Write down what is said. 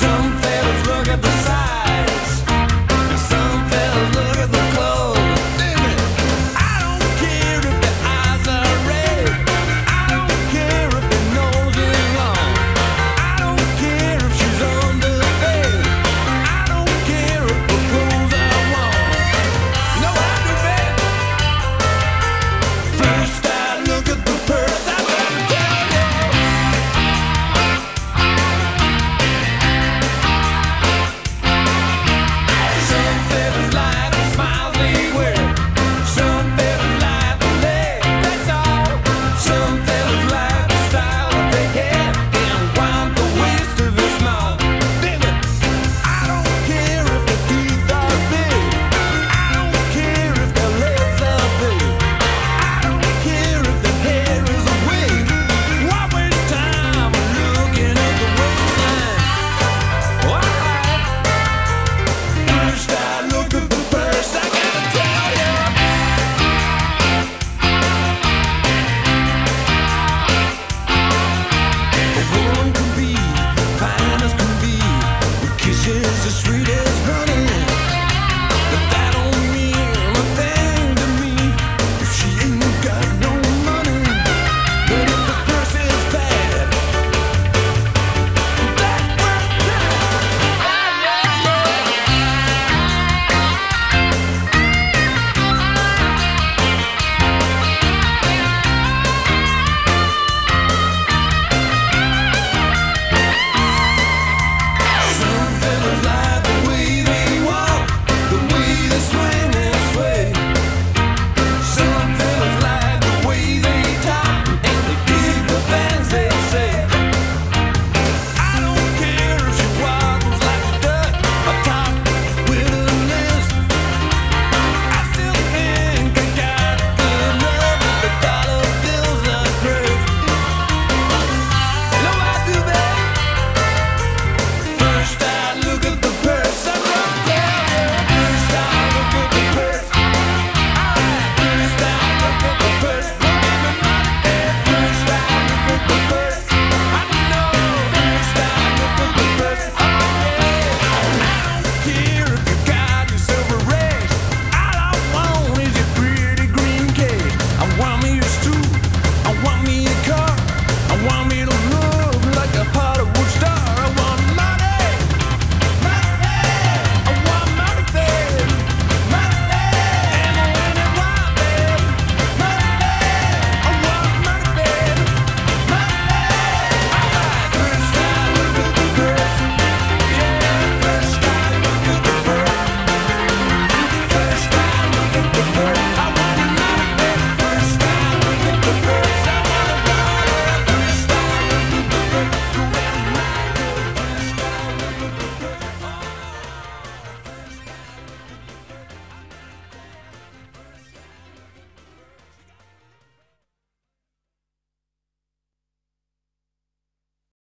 some